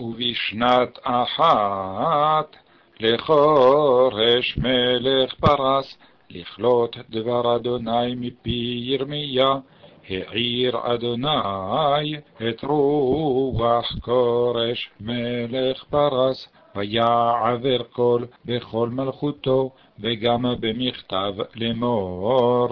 ובשנת אחת לחורש מלך פרס, לכלות דבר אדוני מפי ירמיה, העיר אדוני את רוח כורש מלך פרס, ויעבר קול בכל מלכותו, וגם במכתב לאמור.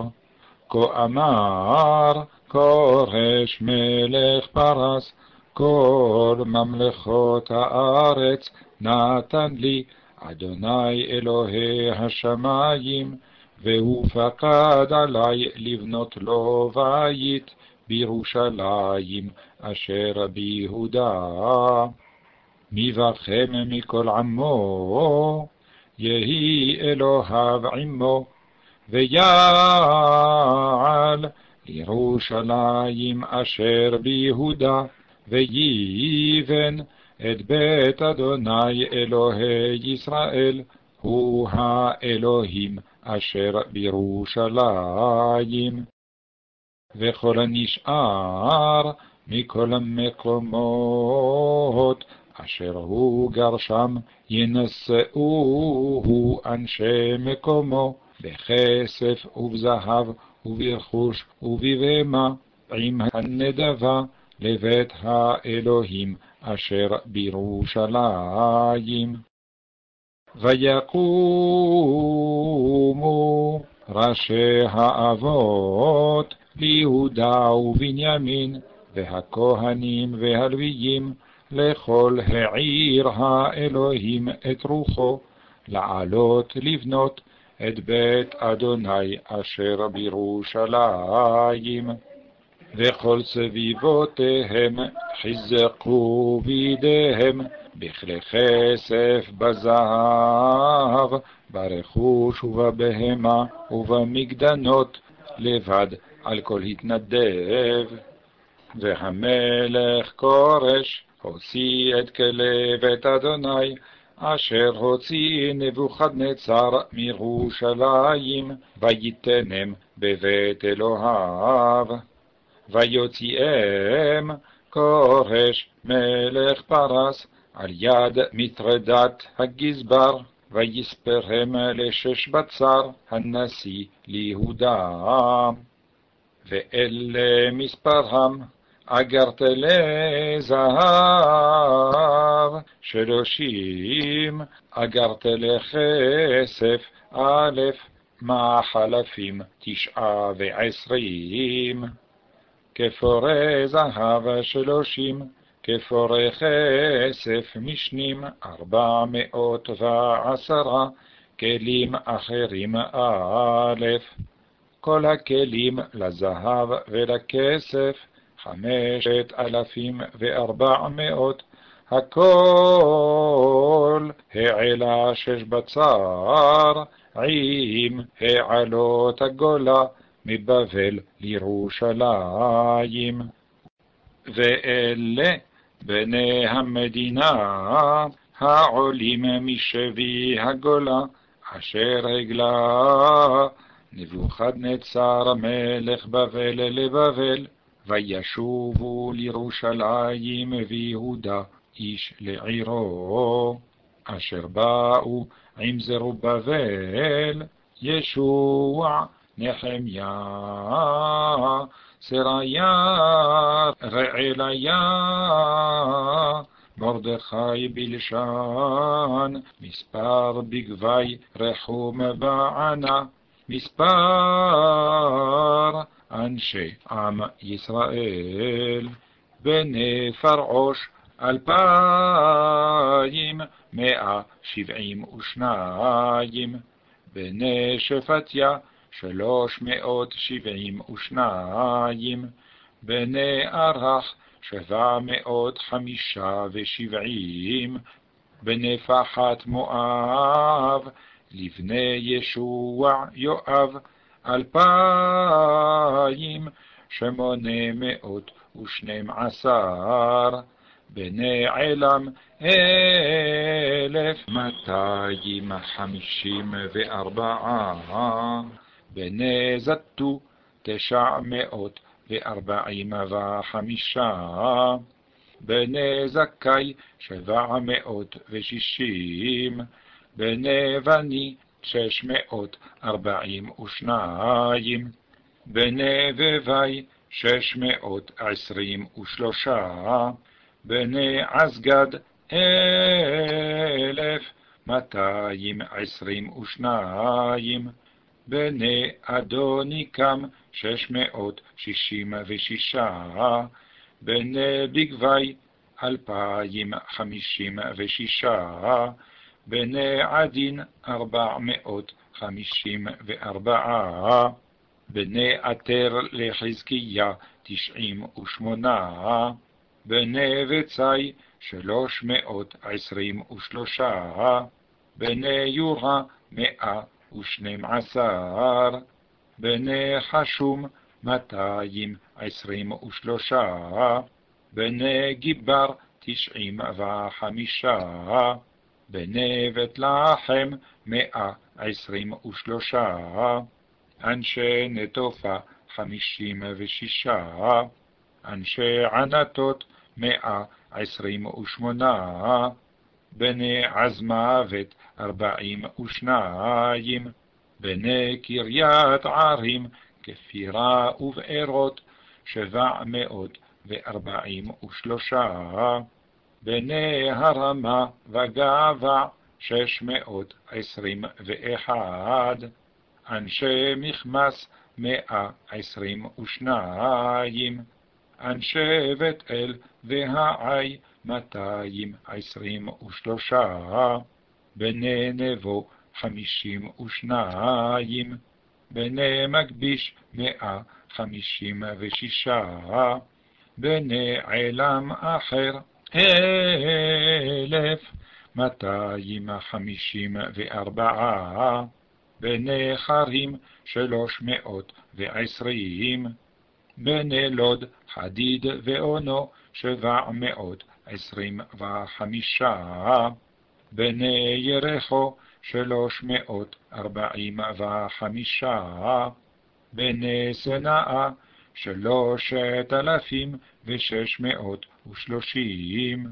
כה אמר כורש מלך פרס, כל ממלכות הארץ נתן לי אדוני אלוהי השמיים, והוא פקד עלי לבנות לו בית בירושלים אשר ביהודה. מי בכם מכל עמו, יהי אלוהיו עמו, ויעל לירושלים אשר ביהודה, וייבן את בית אדוני אלוהי ישראל, הוא האלוהים אשר בירושלים. וכל הנשאר מכל המקומות אשר הוא גרשם, ינשאוהו אנשי מקומו, בכסף ובזהב וברכוש ובבהמה, עם הנדבה לבית האלוהים אשר בירושלים. ויקומו ראשי האבות ליהודה ובנימין, והכהנים והלוויים, לכל העיר האלוהים את רוחו, לעלות לבנות את בית אדוני אשר בירושלים. וכל סביבותיהם חיזקו בידיהם בכלי כסף, בזהב, ברכוש ובבהמה ובמגדנות, לבד על כל התנדב. והמלך כורש הוציא את כלי בית אדוני, אשר הוציא נבוכדנצר מירושלים, ויתנם בבית אלוהיו. ויוציאם כורש מלך פרס על יד מטרדת הגזבר, ויספרם לשש בצר הנשיא ליהודה. ואלה מספרם אגרטלי זהב, שלושים אגרטלי כסף א', חלפים תשעה ועשרים. כפורי זהב שלושים, כפורי כסף משנים ארבע מאות ועשרה, כלים אחרים א', כל הכלים לזהב ולכסף חמשת אלפים וארבע מאות, הכל העלה שש בצר, עם העלות הגולה מבבל לירושלים. ואלה בני המדינה העולים משבי הגולה, אשר הגלה נבוכדנצר מלך בבל לבבל, וישובו לירושלים ויהודה איש לעירו, אשר באו עם זרובבל, ישוע, נחמיה, סריה, רעליה, מרדכי בלשן, מספר בגבי רחום בענה, מספר אנשי עם ישראל, בני פרעוש אלפיים מאה שבעים ושניים, בני שפטיה שלוש מאות שבעים ושניים, בני ערך שבע מאות חמישה ושבעים, בני פחת מואב, לבני ישוע יואב, אלפיים שמונה מאות ושנים עשר, בני עלם אלף מאתיים חמישים וארבעה, בני זתו תשע מאות וארבעים וחמישה, בני זכאי שבע מאות ושישים, בני בני שש מאות ארבעים ושניים, בני בבי שש מאות עשרים ושלושה, בני עזגד אלף מאתיים עשרים ושניים, בני אדוניקם שש מאות שישים ושישה, בני בגבי אלפיים חמישים ושישה, בני עדין ארבע מאות חמישים וארבעה, בני עטר לחזקיה תשעים ושמונה, בני בצי שלוש מאות עשרים ושלושה, בני יורה מאה ושנים עשר, בני חשום מאתיים עשרים ושלושה, בני גיבר תשעים וחמישה, בני בית לחם מאה עשרים ושלושה, אנשי נטופה חמישים ושישה, אנשי ענתות מאה עשרים ושמונה, בני עזמוות ארבעים ושניים, בני קריית ערים כפירה ובארות שבע מאות וארבעים ושלושה, בני הרמה וגאווה שש מאות עשרים ואחד, אנשי מכמס מאה עשרים ושניים, אנשי בית אל והעי מאתיים עשרים ושלושה, בני נבו חמישים ושניים, בני מגביש מאה חמישים ושישה, בני עלם אחר אלף מאתיים חמישים וארבעה, בני חרים שלוש מאות ועשרים, בני לוד חדיד ואונו שבע מאות עשרים וחמישה, בני ירחו שלוש מאות ארבעים וחמישה, בני שנאה שלושת אלפים ושש מאות ושלושים,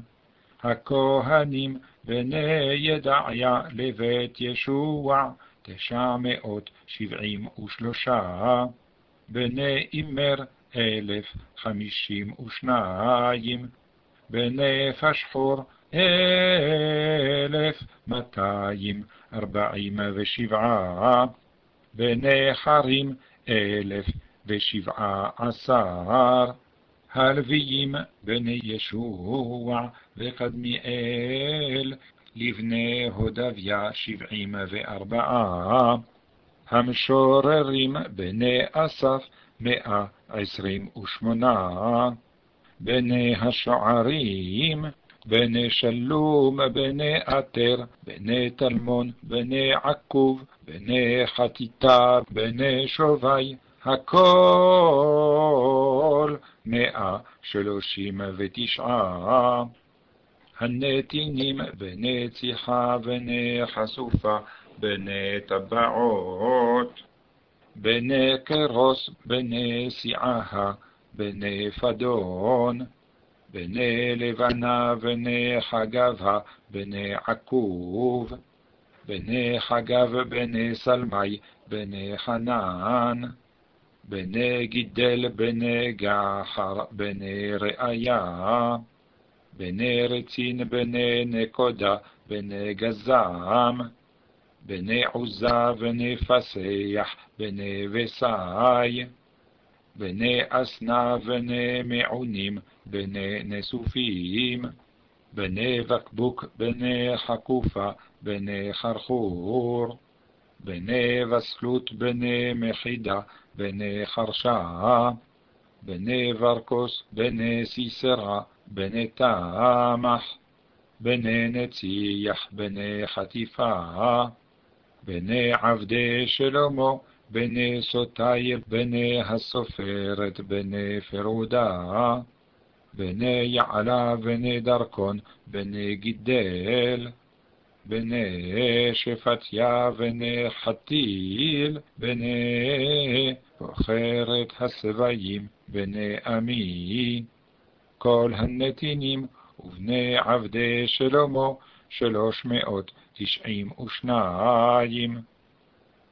הכהנים בני ידעיה לבית ישוע תשע מאות שבעים ושלושה, בני אימר אלף חמישים ושניים, בני פשחור אלף מאתיים ארבעים ושבעה, בני חרים אלף ושבעה עשר, הלוויים בני ישוע וקדמיאל, לבני הודביה שבעים וארבעה, המשוררים בני אסף מאה עשרים ושמונה, בני השוערים, בני שלום, בני עטר, בני טלמון, בני עקוב, בני חטיטה, בני שובי, הכל מאה שלושים ותשעה. הנתינים בני ציחה, בני חשופה, בני טבעות, בני קרוס, בני סיעה, בני פדון, בני לבנה, בני חגבה, בני עקוב, בני חגב, בני סלמי, בני חנן, בני גידל, בני גחר, בני ראיה, בני רצין, בני נקודה, בני גזם, בני עוזה, בני פסח, בני וסי, בני אסנה, בני מעונים, בני נסופים, בני בקבוק, בני חקופה, בני חרחור, בני וסלות, בני מחידה, בני חרשה, בני ורקוס, בני סיסרה, בני תמח, בני נציח, בני חטיפה, בני עבדי שלמה, בני סוטי, בני הסופרת, בני פרודה, בני יעלה, בני דרכון, בני גידל, בני שפטיה, בני חתיל, בני בוחרת הסביים, בני עמי, כל הנתינים ובני עבדי שלמה שלוש מאות תשעים ושניים.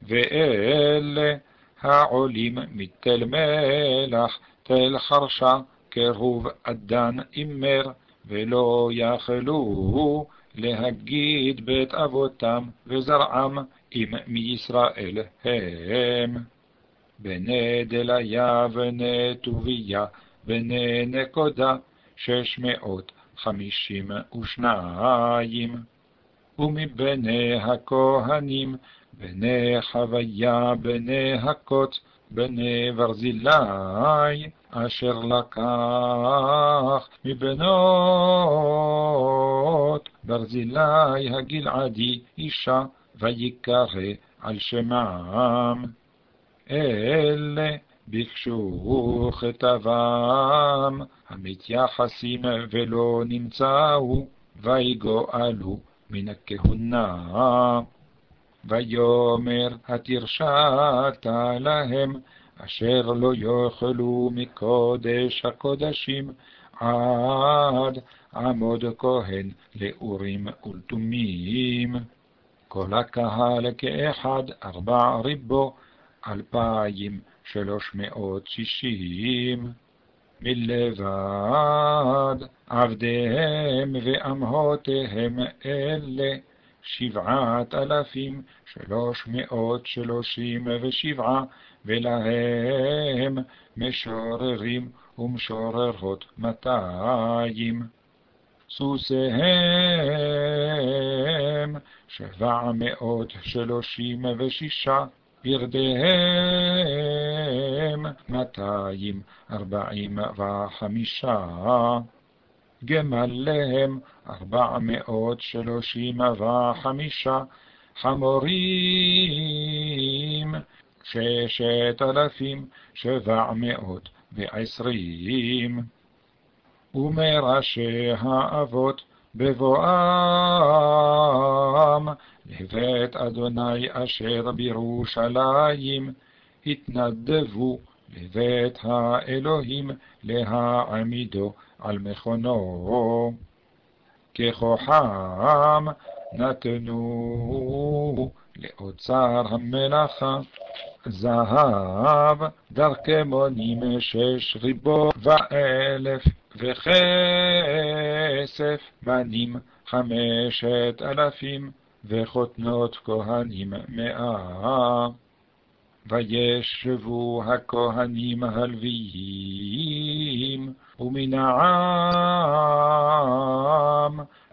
ואלה העולים מתל מלח, תל חרשה, קרוב עדן אימר, ולא יכלו להגיד בית אבותם וזרעם אם מישראל הם. בני דליה בני טוביה בני נקודה שש מאות חמישים ושניים. ומבני הכהנים בני חוויה בני הקוץ בני ברזילי אשר לקח מבנות ברזילי הגלעדי אישה ויקרא על שמם. אלה ביקשו כתבם המתייחסים ולא נמצאו ויגואלו מן הכהונה. ויאמר התרשעת להם אשר לא יאכלו מקודש הקודשים עד עמוד כהן לאורים ולתומים. כל הקהל כאחד ארבע ריבו אלפיים שלוש מאות שישים. מלבד עבדיהם ואמהותיהם אלה שבעת אלפים שלוש מאות שלושים ושבעה ולהם משוררים ומשוררות מאתיים. סוסיהם שבע מאות שלושים ושישה, ירדיהם מאתיים ארבעים וחמישה. גמליהם ארבע מאות שלושים וחמישה, חמורים ששת אלפים שבע מאות ועשרים. ומראשי האבות בבואם לבית אדוני אשר בירושלים התנדבו לבית האלוהים להעמידו על מכונו. ככוחם נתנו לאוצר המלאכה זהב דרכמונים שש ריבו ואלף וכסף בנים חמשת אלפים וחותנות כהנים מאה. וישבו הכהנים הלוויים ומן העם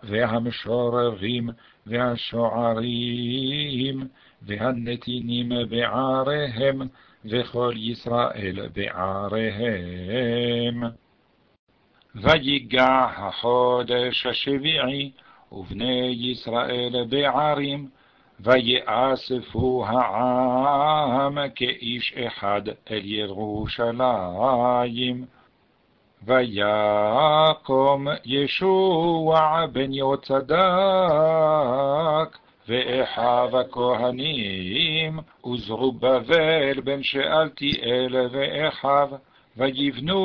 והמשוררים והשוערים והנתינים בעריהם וכל ישראל בעריהם. ויגע החודש השביעי ובני ישראל בערים ויאספו העם כאיש אחד אל ירושלים. ויקום ישוע בן יהוצדק ואחיו הכהנים וזרובבל בן שאלתיאל ואחיו ויבנו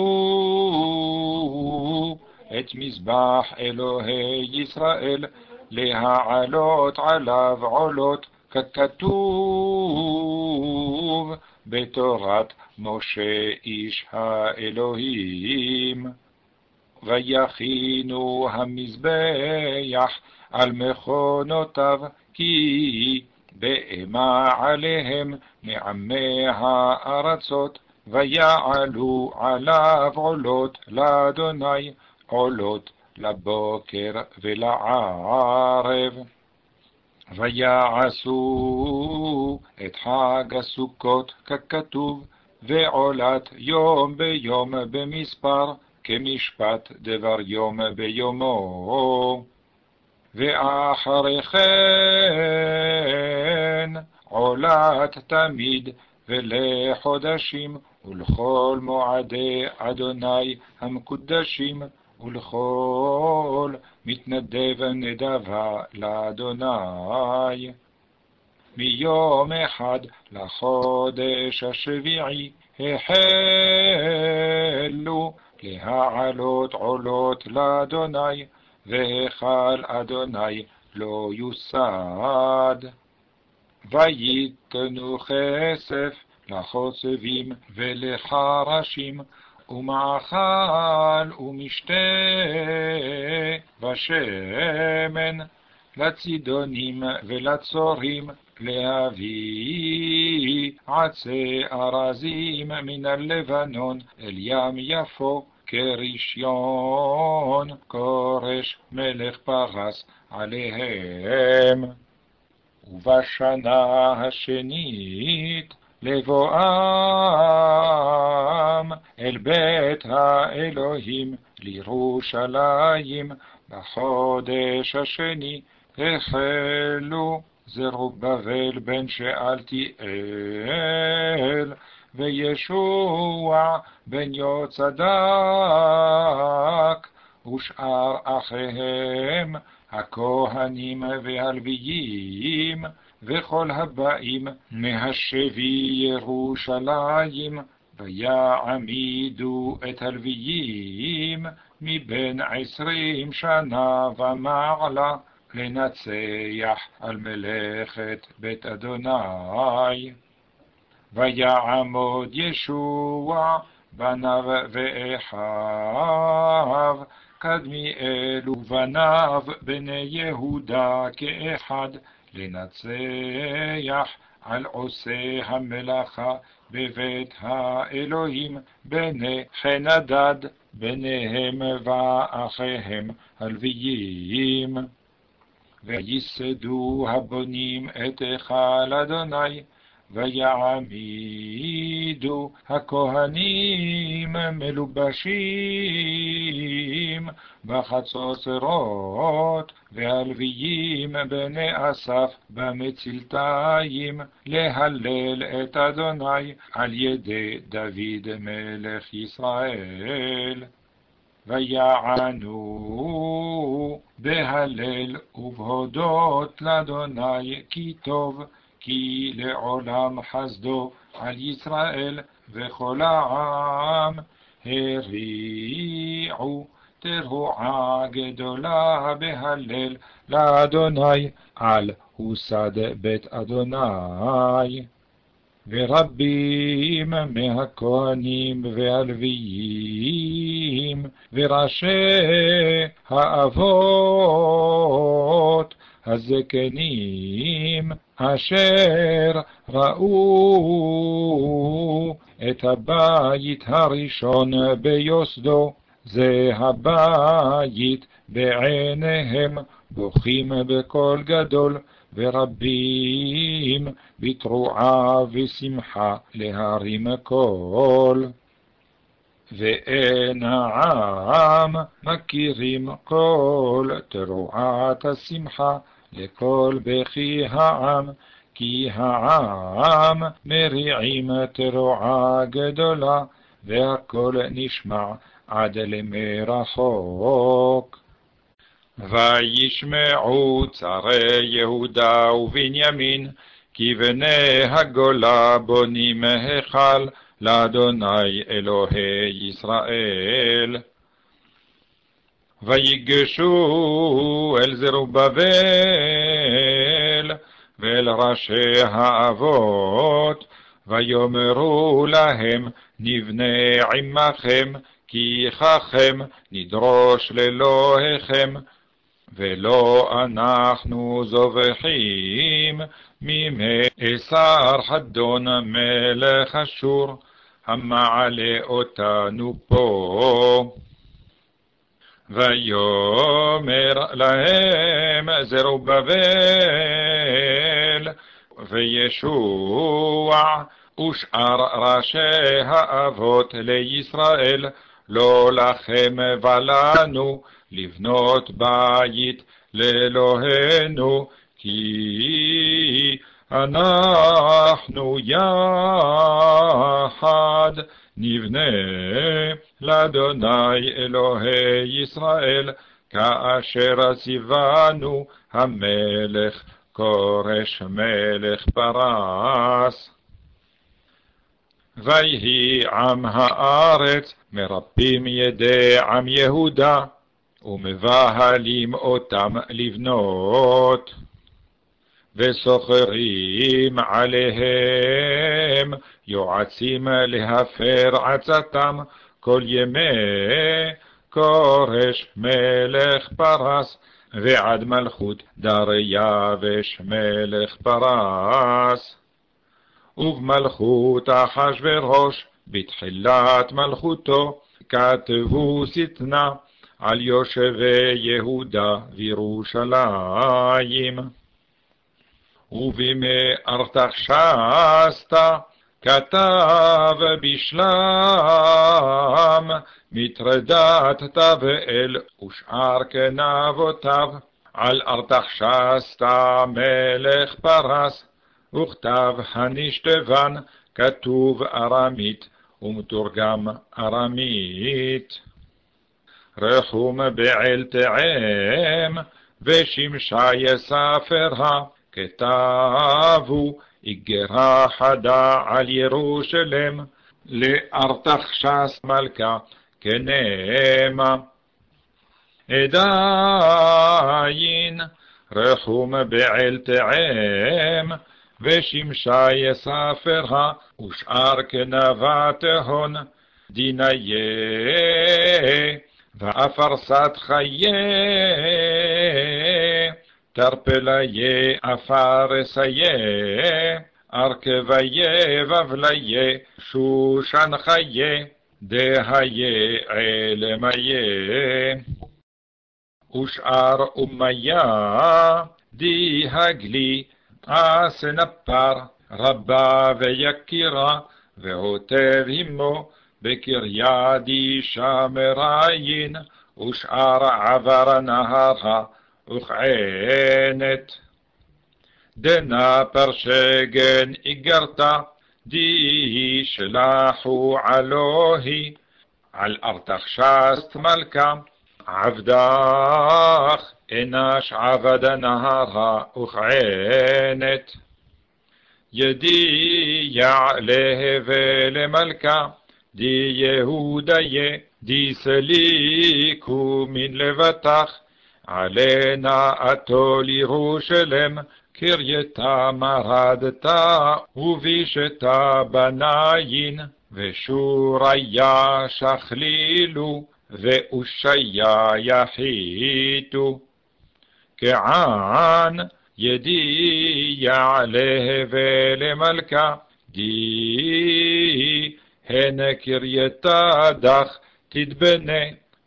את מזבח אלוהי ישראל להעלות עליו עולות, ככתוב בתורת משה איש האלוהים. ויכינו המזבח על מכונותיו, כי באמה עליהם מעמי הארצות, ויעלו עליו עולות לאדוני, עולות לבוקר ולערב. ויעשו את חג הסוכות ככתוב, ועולת יום ביום במספר, כמשפט דבר יום ביומו. ואחרי כן עולת תמיד ולחודשים ולכל מועדי אדוני המקודשים ולכל מתנדב נדבה לאדוני. מיום אחד לחודש השביעי החלו להעלות עולות לאדוני, והיכל אדוני לא יוסד. ויתנו כסף לחוצבים ולחרשים, ומאכל ומשתה ושמן, לצידונים ולצורים, להביא עצי ארזים מן הלבנון אל ים יפו, כרישיון כורש מלך פרס עליהם. ובשנה השנית לבואם אל בית האלוהים לירושלים. בחודש השני החלו זרובבל בן שאלתיאל וישוע בן יוצדק ושאר אחיהם הכהנים והלוויים וכל הבאים מהשבי ירושלים ויעמידו את הלוויים מבין עשרים שנה ומעלה לנצח על מלאכת בית אדוני. ויעמוד ישוע בניו ואחיו, קדמיאל ובניו בני יהודה כאחד, לנצח על עושי המלאכה בבית האלוהים, בני חנדד, בניהם ואחיהם הלוויים. וייסדו הבונים את היכל אדוני, ויעמידו הכהנים מלובשים בחצוצרות, והלוויים בני אסף במצלתיים, להלל את אדוני על ידי דוד מלך ישראל. ויענו בהלל ובהודות לאדוני כי טוב, כי לעולם חסדו על ישראל וכל העם הריעו תרועה גדולה בהלל לאדוני על הוסד בית אדוני. ורבים מהכהנים והלוויים וראשי האבות הזקנים אשר ראו את הבית הראשון ביוסדו, זה הבית בעיניהם, בוכים בקול גדול, ורבים בתרועה ושמחה להרים קול. ואין העם מכירים כל תרועת השמחה לכל בכי העם, כי העם מריעים תרועה גדולה, והכל נשמע עד למרחוק. וישמעו צרי יהודה ובנימין, כי בני הגולה בונים היכל לאדוני אלוהי ישראל. ויגשו אל זרובבל ואל ראשי האבות, ויאמרו להם, נבנה עמכם, כי ככם נדרוש לאלוהיכם, ולא אנחנו זובחים מימי אסר חדון מלך אשור, המעלה אותנו פה. ויאמר להם זרובבל וישוע ושאר ראשי האבות לישראל, לא לכם ולנו לבנות בית לאלוהינו, כי אנחנו יחד נבנה לאדוני אלוהי ישראל, כאשר ציוונו המלך כורש מלך פרס. ויהי עם הארץ מרפים ידי עם יהודה, ומבהלים אותם לבנות. וסוחרים עליהם יועצים להפר עצתם כל ימי כורש מלך פרס, ועד מלכות דריווש מלך פרס. ובמלכות אחשורוש, בתחילת מלכותו, כתבו שטנה על יושבי יהודה וירושלים. ובימי ארתחשסתא כתב בשלם מטרדת תבעל ושאר כנבותיו על ארתחשסתא מלך פרס וכתב הנשתבן כתוב ארמית ומתורגם ארמית. רחום בעל תאם ושמשה יספרה כתבו איגרה חדה על ירושלם לארתחשס מלכה כנאמה. עדיין רחום בעל תאם ושמשה יספרה ושאר כנבת הון דיניה ואפרסת חיי תרפליה אפרסיה ארכביה בבליה שושן חיה דהיה אלמיה ושאר אומיה די הגלי אסנפר רבה ויקירה והוטב עמו בקריה די שמראין ושאר עבר נהרה וכענת. דנה פרשגן איגרתה, די שלחו עלוהי, על ארתחשסת מלכה, עבדך אנש עבד נהרה וכענת. ידיע להווה למלכה, די יהודיה, די סליקו מן לבטח, עלנה עתו לירושלם, קרייתה מרדתה, ובישתה בניין, ושוריה שכלילו, ואושיה יחיתו. כען ידיע להווה למלכה, די הן קרייתה דך תתבנה.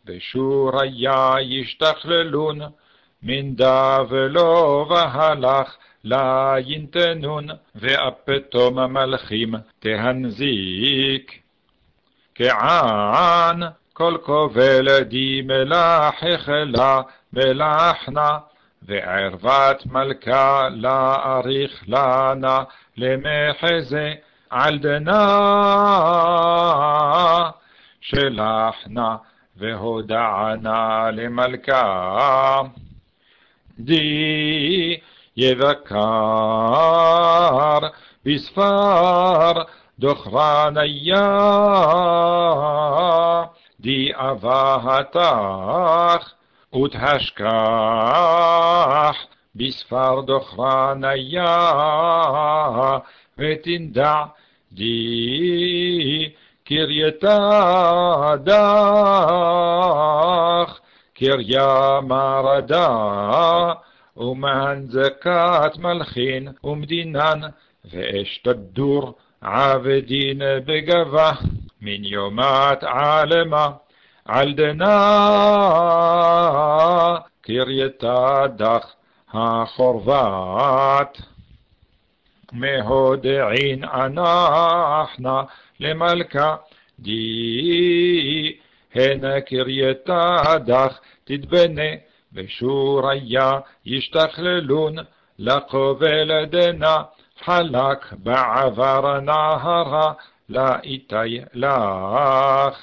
ושוריה ישתכללון, מן דבלו והלך לה ינתנון, ואפתום המלכים תהנזיק. כען כל כובל די מלח החלה מלחנה, וערוות מלכה לאריך לנה למחזה על דנה שלחנה והודענה למלכה. די יבקר בספר דוכרניה, די אבהתך ותשכח בספר דוכרניה, ותנדע די קרייתה דך, קריה מרדה, ומהנזקת מלכין ומדינן, ואשתדור עבדין בגבה, מן יומת עלמה, על דנה קרייתה דך החורבת. מהודעין אנחנה למלכה, די הנה קרייתה דך תתבנה, ושוריה ישתכללון, לקובל דנה, חלק בעבר נהרה, לאיתי לך.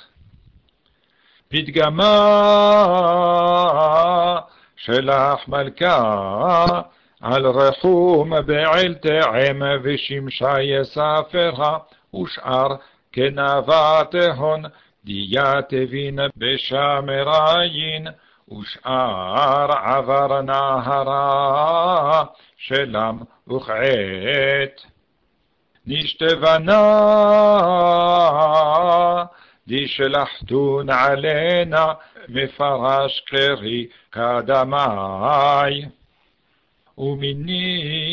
פתגמה שלח מלכה, על רחום בעל תאם ושמשה יספרה, ושאר כנבת הון, דיה תבין בשמראין, ושאר עבר נהרה, שלם וכעת. נשתבנה, דשלחתון עלנה, מפרש קרי קדמי. ומניסים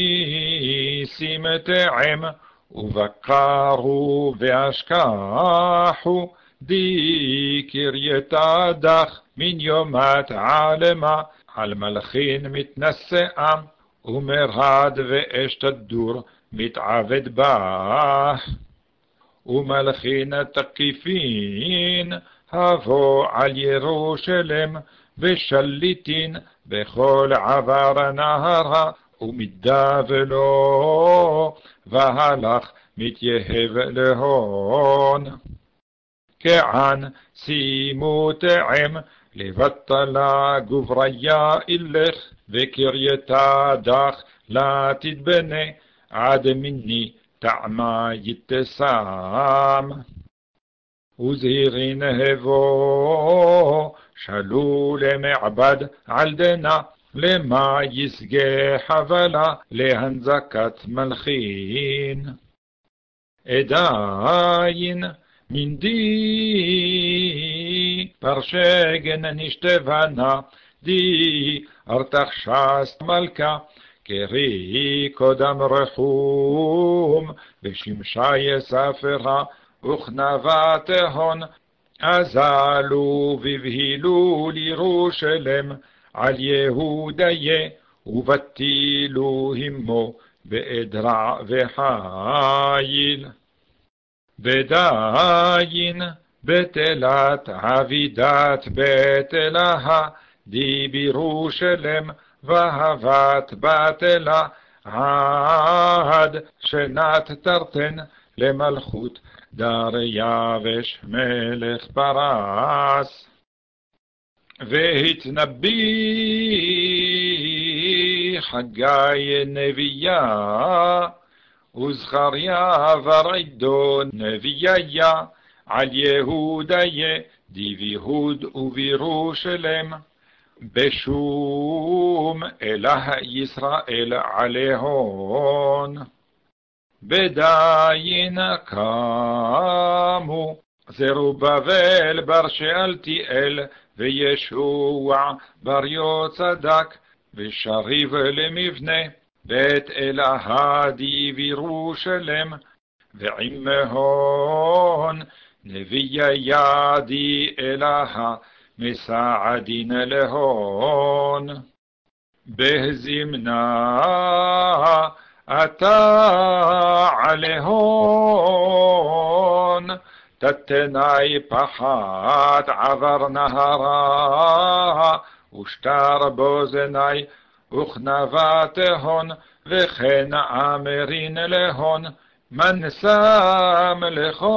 תעם, ובקרו והשכחו, די קרייתה דח מן יומת עלמה, על מלכין מתנשאה, ומרד ואש תדור מתעבד בה. ומלכין תקיפין, הבוא על ירושלם, ושליטין בכל עבר נהרה, ומידה ולא, והלך מתייהב להון. כען שימו תעם, לבטלה גובריה אילך, וקרייתה דח לה תתבנה, עד מיני טעמה יתסם. וזהירין הבו, שלו למעבד על דנה, למה יסגה חבלה להנזקת מלכין. עדיין מנדי פרשגן נשתבנה, די ארתח שסת מלכה, קרי קודם רחום, ושמשה יספרה, וכנבת הון, אזלו ובהילו לירושלם, על יהודיה, ובטילו עמו באדרע וחיל. בדין בתלת עבידת בתלה, די בירושלם, והבת בתלה, עד שנת תרתן למלכות דריווש מלך פרס. והתנביא חגי נביאה, וזכריה ורעידו נביאיה, על יהודיה, דיביהוד ובירושלם, בשום אלה ישראל עליהון. בדין קמו זרובבל בר שאלתיאל וישוע בר יוצדק ושריב למבנה בית אלהדי בירושלם ועמהון נביאי ידי אלהה מסעדין להון. בהזמנה אתה עליהון, תתנאי פחת עבר נהרה, ושטר בוזני וכנבת הון, וכן אמרין להון, מנסם לחום,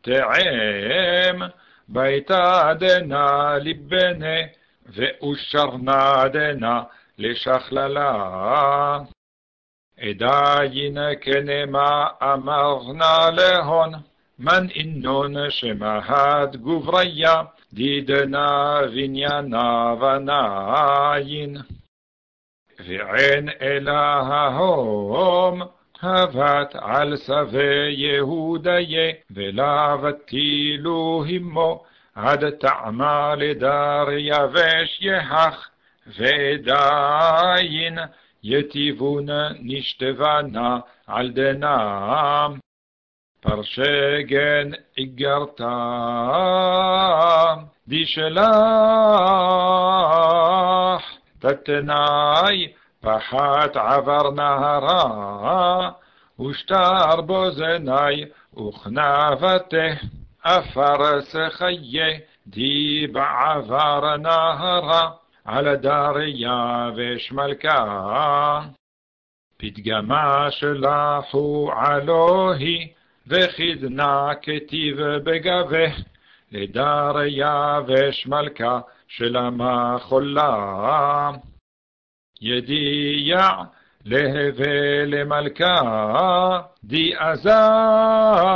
תעם ביתה דנה ליבנה, ואושרנה דנה לשכללה. עדיין כנמה אמרנה להון, מן אינון שמהד גובריה, דידנה בניינה ונין. ועין אלה ההום, הבת על שבי יהודיה, ולבטילו עמו, עד טעמה לדר יבש יהך, ועדיין יטיבון נשתבנה על דנם. פרשגן איגרתה דשלח, תתנאי פחת עבר נהרה, ושטר בוזני וכנבתה, אפרס חיי, די בעבר נהרה, על הדריה ושמלכה. פתגמה שלחו עלוהי, וחידנה כתיב בגבה, לדריה ושמלכה שלמה חולה. ידיע להווה למלכה, די אזלנה,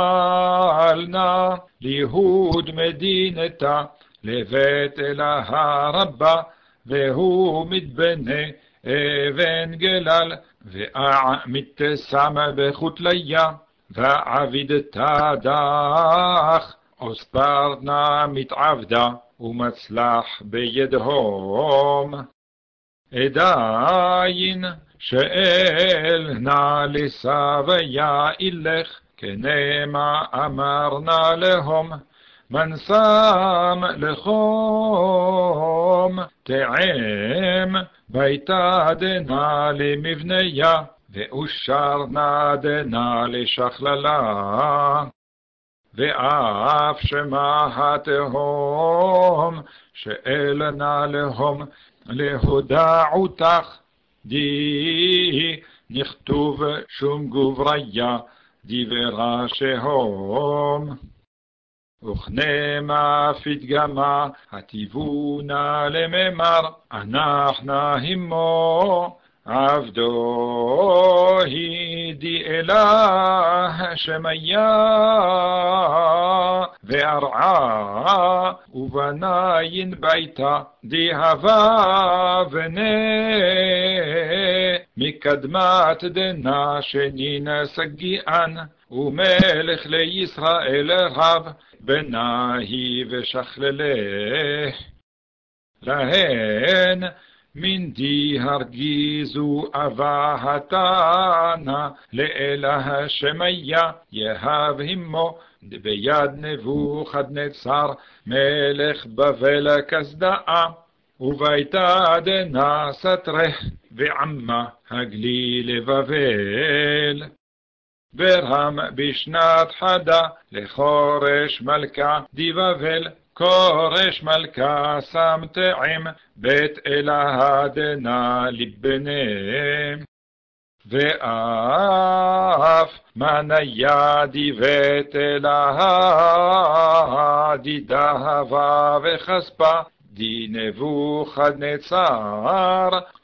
ליהוד מדינתה, לבית אלה הרבה, והוא מתבנה אבן גלל, ואעמית שם בחוטליה, ועבידתה דח, אוספרנה מתעבדה, ומצלח בידהום. עדיין שאל נא לסביה אילך, כנמה אמרנה להום, מנסם לחום, תעם ביתה דנה למבניה, ואושר נא לשכללה. ואף שמה התהום, שאל נא להום, להודעותך, די נכתוב שום גובריה, דברה שהום. וכנמה פתגמה, הטיבונה לממר, אנחנו הימו, עבדו הידי אלה שמיה וארעה ובניין ביתה דהבה ונה מקדמת דנה שנין סגיען ומלך לישראל רב בנהי ושכללה. להן מנדי הרגיזו אבהתנה לאלה שמיה יהב עמו ביד נבוכדנצר מלך בבל כסדאה וביתה דנה סתרך ועמה הגלי לבבל. ברם בשנת חדה לחורש מלכה דיבבל כורש מלכה שמתעם בית אלה דנה לבניהם. ואף מניה דיבית אלה דידהבה וכספה די נבוכדנצר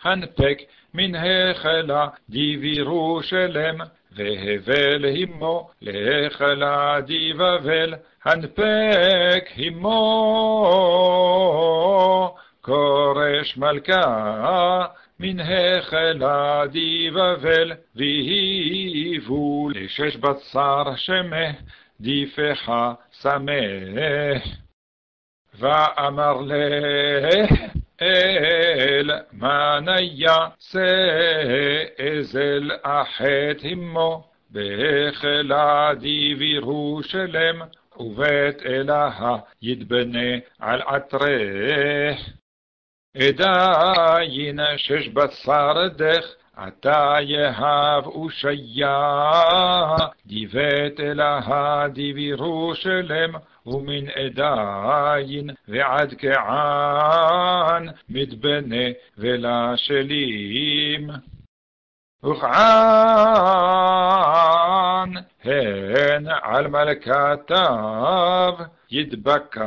הנפק מן החלה די בירושלם והבל עמו להיכלה די בבל הנפק עמו כורש מלכה מן החלה די בבל והיבו לשש בצר שמה דיפך שמח ואמר לה אל מניה שאזל אחת עמו בהחלה די בירושלם ובית אלה יתבנה על עטרך. עדיין שש בשר דך עתה יהב אושיה, דיבית אלה די בירושלם ומן עדיין ועד כען מתבנה ולשלים. וכען הן על מלכתיו יתבקר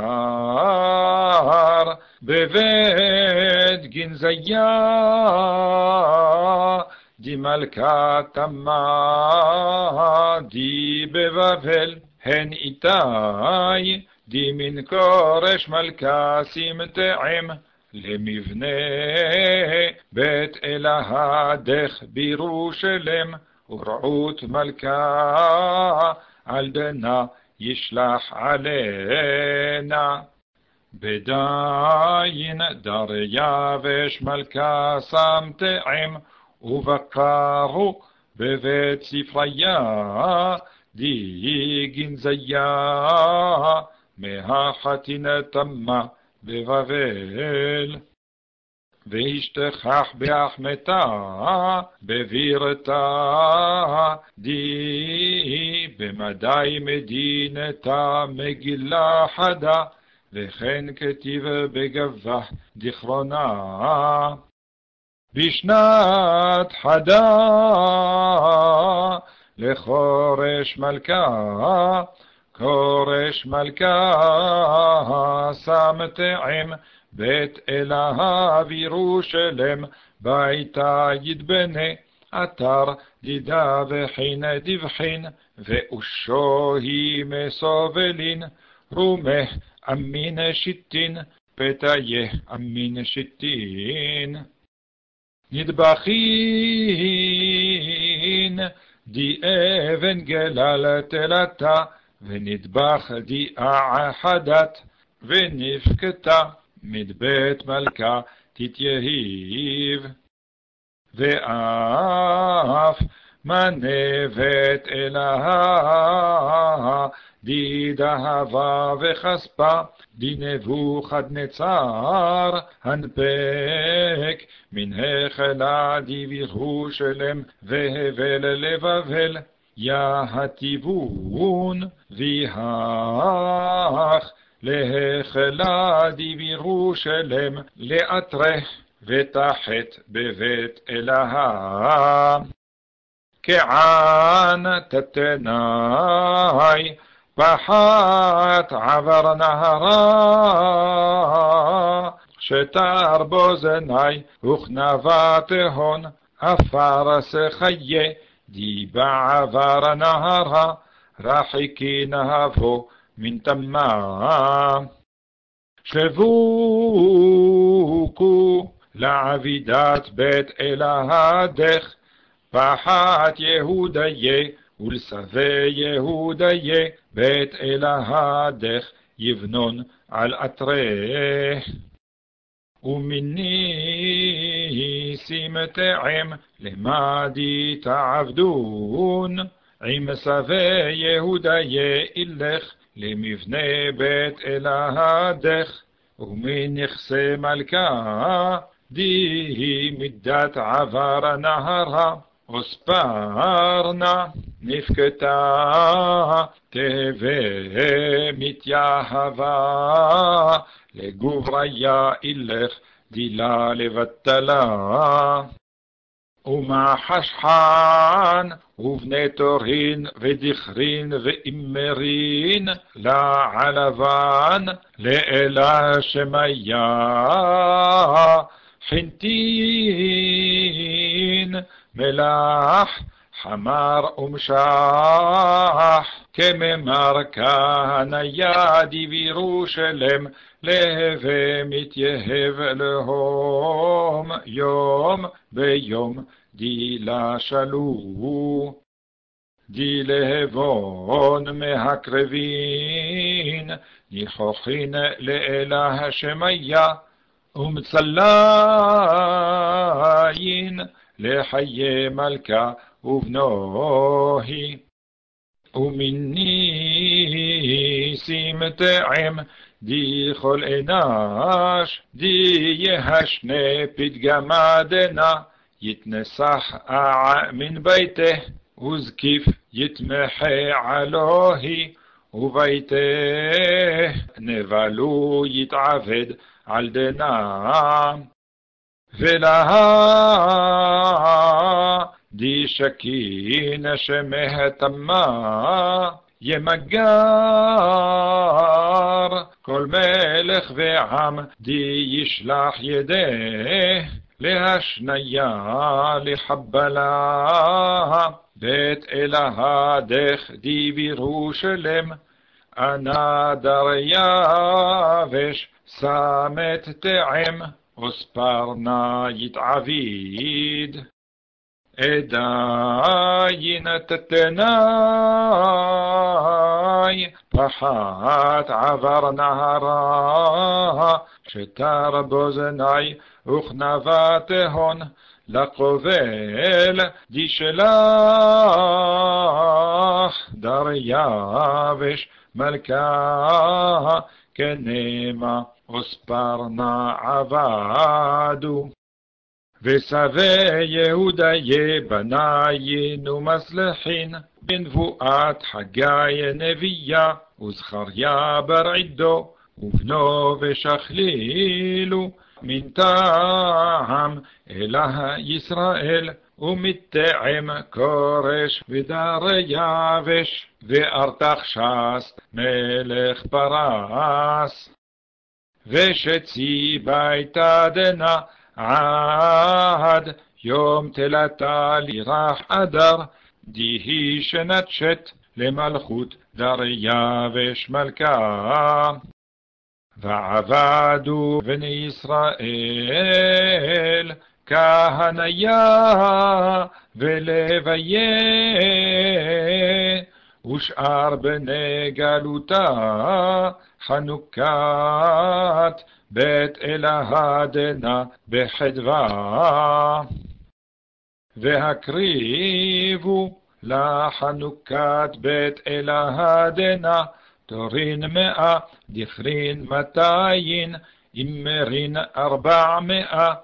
בבית גנזיה די מלכת תמה די בבבל הן איתי די מן כורש מלכה סמטעם למבנה בית אלה דך בירושלם ורעות מלכה על דנה ישלח עלינה. בדין דריווש מלכה שמתעם ובקרו בבית ספריה די גנזיה מהחתינה תמה בבבל. והשתכח באחמתה, בבירתה, די במדי מדינתה מגילה חדה, וכן כתיב בגבה דכרונה. בשנת חדה לחורש מלכה, כורש מלכה שמתעם בית אלה בירושלם, ביתה יתבנה אתר דידה וחין דבחין, ואושו היא מסובלין, רומך אמין שיטין, פתיה אמין שיטין. נדבחין די אבן גלל תלתה, ונדבך די אחדת, ונפקתה מדבית מלכה תתייהיב. ואף מנבת אלה די דהבה וכספה, די נבוכדנצר הנפק, מן החלה די בירושלם והבל לבבל, יהטיבון ויהך להחלה די בירושלם לאתרך ותחת בבית אלוה. כען תתנאי פחת עבר נהרה, שתר בוזני וכנבה תהון, עפר שחיה, עבר נהרה, רחיקי נהבו מן תמה. שבוקו לעבידת בית אלהדך, פחת יהודיה ולשווה יהודיה, בית אלהדך יבנון על אתרך. ומיני שימתעם למדי תעבדון, עם שווה יהודיה אילך למבנה בית אלהדך, ומנכסי מלכה די מידת עבר נהרה, וספרנה נפקתה, תהווה מתייהבה, לגובריה אילך דילה לבטלה. ומחשחן ובני תורין ודכרין ואימרין לעלבן לאלה שמיה חנטין מלח חמר ומשח כממר כהניה בירושלם להווה מתייהב להום יום ביום דילה שלו. די להבון מהקרבין, ניחוחין לאלה השמיה, ומצליין לחיי מלכה ובנוהי. ומיני שימתעם די כל אנש, די יהשנה פתגמה דנה, יתנסח מן ביתה, וזקיף יתמחה עלוהי, וביתה נבלו יתעבד על דנה. ולה די שקין שמהתמה, ימגר כל מלך ועם די ישלח ידה להשניה לחבלה. בית אלהדך די בירושלם אנא דריווש סמת תעם וספרנה יתעביד עדיין תתנאי, פחת עבר נהרה, שתר באזני וכנבה תהון, לקובל דשלח, דריווש מלכה, כנמה וספרנה עבדו. ושבע יהודיה בניין ומסלחין, בנבואת חגי נביאה, וזכריה בר עדו, ובנו ושכלילו, מן טעם אלה ישראל, ומטעם כורש ודריווש, וארתחשס מלך פרס. ושצי ביתה דנה עד יום תלתה לירח אדר, דיהי שנטשת למלכות דריה ושמלכה. ועבדו בני ישראל כהניה ולוויה, ושאר בני גלותה חנוכת בית אלהדנה בחדווה. והקריבו לחנוכת בית אלהדנה תורין מאה, דכרין מאתיים, אימרין ארבע מאה,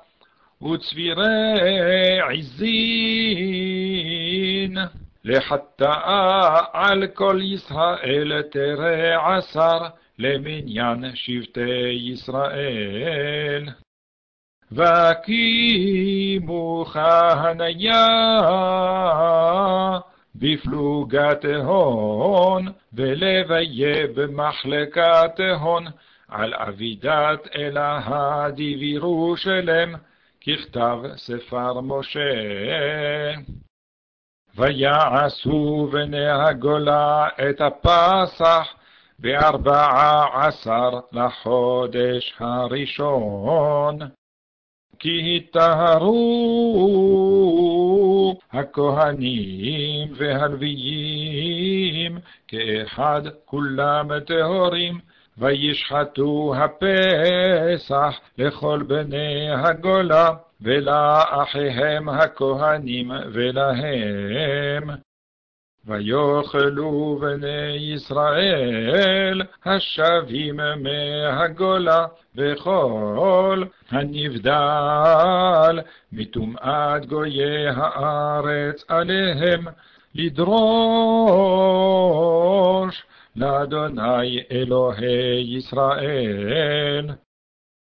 וצבירי עזין. לחטאה על כל ישראל תראה עשר, למניין שבטי ישראל. והקימו כהניה בפלוגת הון, ולוויה במחלקת הון, על אבידת אלהדי וירושלם, ככתב ספר משה. ויעשו בני הגולה את הפסח בארבע עשר לחודש הראשון. כי היטהרו הכהנים והלוויים כאחד כולם טהורים, וישחטו הפסח לכל בני הגולה, ולאחיהם הכהנים ולהם. ויאכלו בני ישראל השבים מהגולה, וכל הנבדל מטומאת גויי הארץ עליהם, לדרוש לאדוני אלוהי ישראל.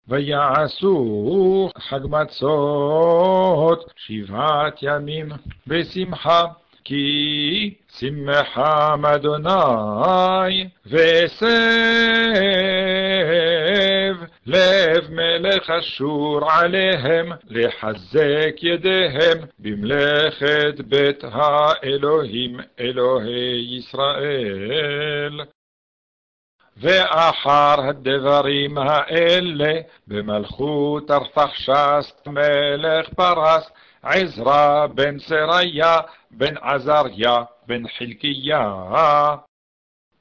ויעשו חג מצות שבעת ימים בשמחה כי שמחם אדוני והסב לב מלך אשור עליהם לחזק ידיהם במלאכת בית האלוהים אלוהי ישראל. ואחר הדברים האלה במלכות ארפחשסט מלך פרס עזרא בן סריה בן עזריה בן חלקיה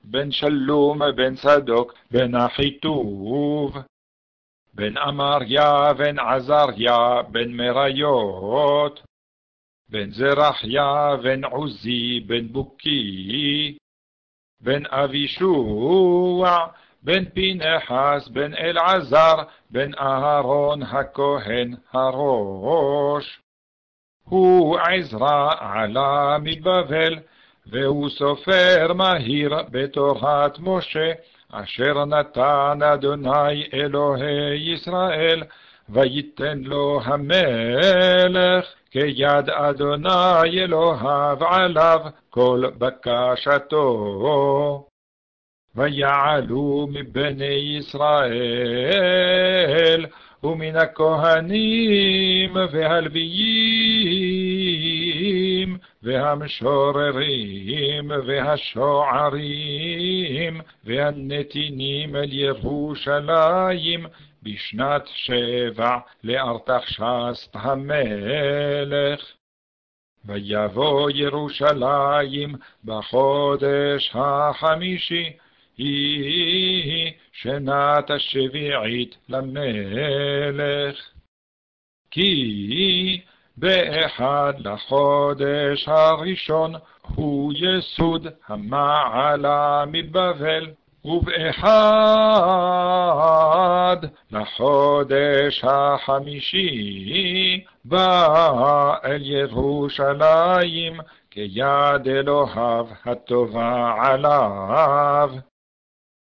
בן שלום בן צדוק בן אחיטוב בן אמריה בן עזריה בן מריות בן זרחיה בן עוזי בן בוקי בן אבישוע בן פנחס בן אלעזר בן אהרון הכהן הראש. הוא עזרא עלה מבבל, והוא סופר מהיר בתורת משה, אשר נתן אדוני אלוהי ישראל, ויתן לו המלך כיד אדוני אלוהיו עליו כל בקשתו. ויעלו מבני ישראל ומן הכהנים והלוויים והמשוררים והשוערים והנתינים אל ירושלים בשנת שבע לארתחשסט המלך. ויבוא ירושלים בחודש החמישי היא שנת השביעית למלך. כי באחד לחודש הראשון הוא יסוד המעלה מבבל, ובאחד לחודש החמישי בא אל ירושלים כיד אלוהיו הטובה עליו.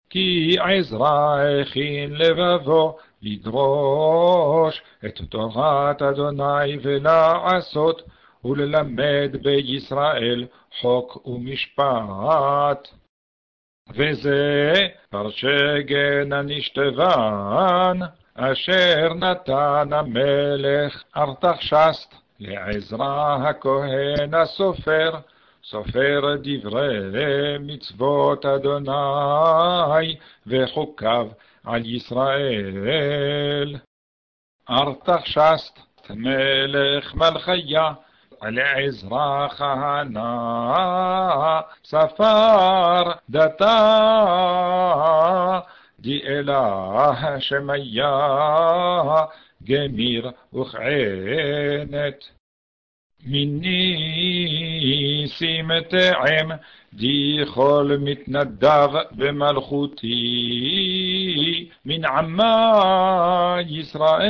כי עזרא הכין לבבו לדרוש את תורת אדוני ולעשות וללמד בישראל חוק ומשפט. וזה פרשי גן הנשתבן, אשר נתן המלך ארתחשסט לעזרא הכהן הסופר, סופר דברי מצוות אדוני וחוקיו על ישראל. ארתחשסט מלך מלכיה לעזרא כהנא ספר דתה דאלה שמיה גמיר וכענת. מניסים די כל מתנדב במלכותי. מן עמה ישראל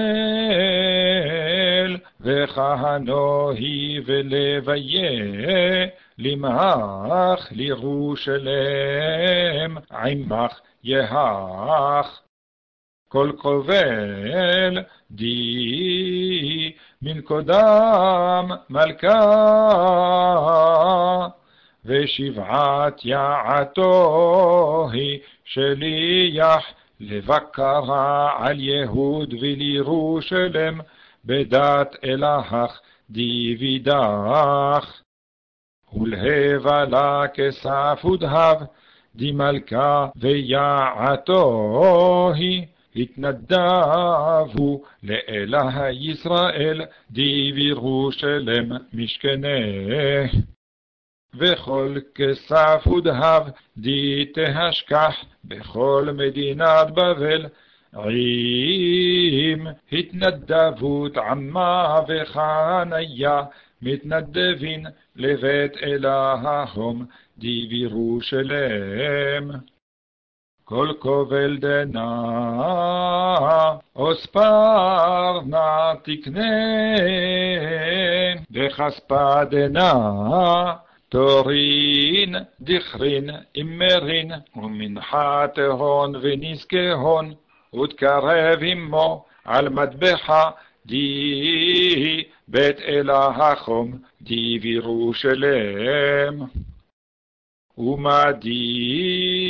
וכהנוהי ולוויה למך לירושלם. עמך יהך כל קובל די מן קודם מלכה ושבעת יעתו היא שליח לבקרה על יהוד ולירושלם בדת אלך דיבידך. ולהבה לה כסף ודהב דמלכה ויעתו היא התנדבו לאלה ישראל דיבירושלם משכנה. וכל כסף ודהב תהשכח בכל מדינת בבל עם התנדבות עמה וחניה מתנדבין לבית אלהום די בירושלם. כל כובל דנה אוספר נא תקנה וכספה דנה תורין דכרין אמרין ומנחת הון ונזקי הון ותקרב עמו על מטבחה די בית אלה החום די בירושלם. ומדי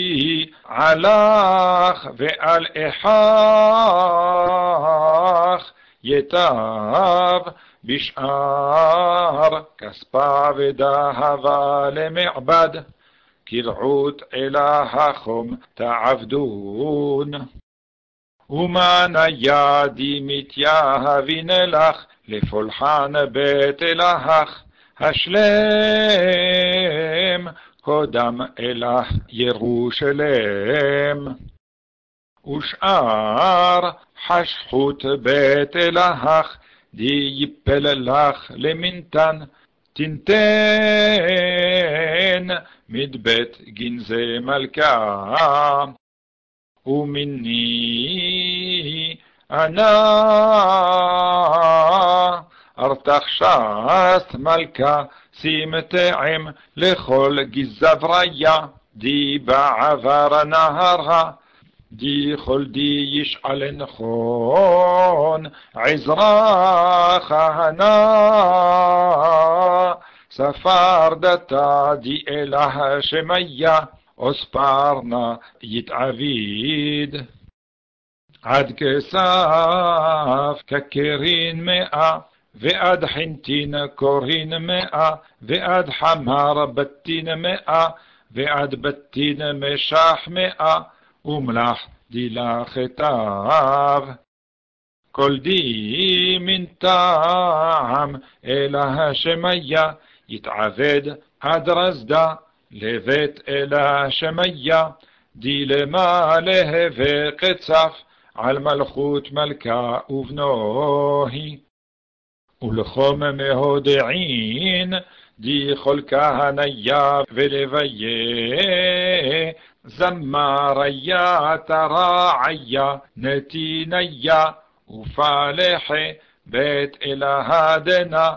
עלך ועל אחך יטב בשאר כספה ודהבה למעבד, כרעות אלה החום תעבדון. ומן הידי מתייהבין לך, לפולחן בית אלהך, השלם קודם אלה ירושלם. ושאר חשכות בית אלהך, די יפל לך למנתן, תנתן מדבית גנזי מלכה. ומיני אנא ארתחשת מלכה סמטעם לכל גזבריה די בעבר נהרה די כל די ישאל נכון עזרא כהנא ספר דתה די אלה שמיה אוספרנה יתעביד עד כסף כקרין מאה ועד חנטין קורין מאה ועד חמר בתין מאה ועד בתין משח מאה ומלח דילה חטב. כל די מן טעם אלא השמיה יתעבד עד רזדה לבית אלה שמיה די למעלה וקצף על מלכות מלכה ובנוהי. ולחום מהודעין די כל כהניה ולוויה זמריה תרעיה נתיניה ופלחי בית אלה דנה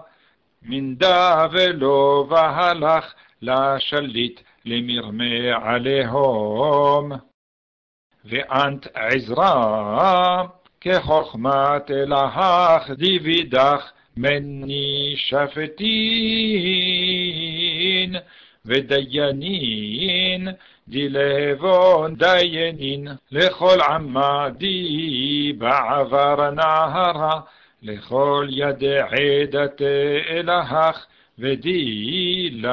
מנדה ולא והלך לשליט למרמה עליהום. ואנת עזרא כחוכמת אלהך דיבידך מני שפטין ודיינין דלבון דיינין לכל עמדי בעבר נהרה לכל ידי עדת אלהך ודילה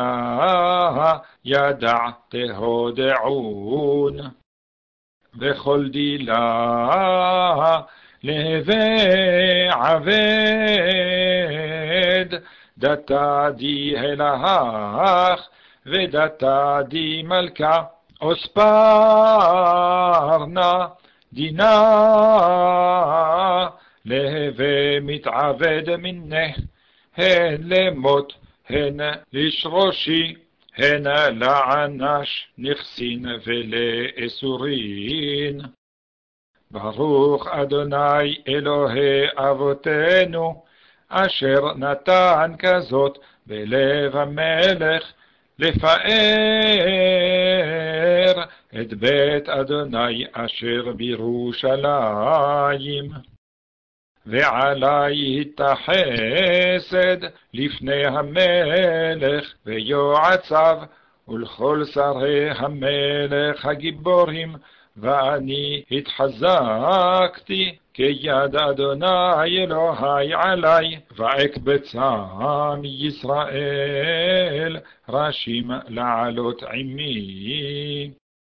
ידע תהודעון וכל דילה להווה עבד. דתה די אלהך ודתה די מלכה. אוספרנה דינה. להווה מתעבד מנה הן למות הן לשרושי. הן לענש נכסין ולאסורין. ברוך אדוני אלוהי אבותינו, אשר נתן כזאת בלב המלך, לפאר את בית אדוני אשר בירושלים. ועלי חסד לפני המלך ויועציו ולכל שרי המלך הגיבורים, ואני התחזקתי כיד אדוני אלוהי עלי, ואקבצה מישראל ראשים לעלות עמי.